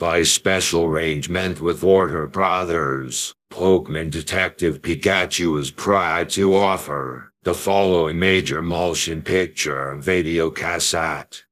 By special arrangement with Warner Brothers, Pokemon Detective Pikachu is proud to offer the following major motion picture video cassette.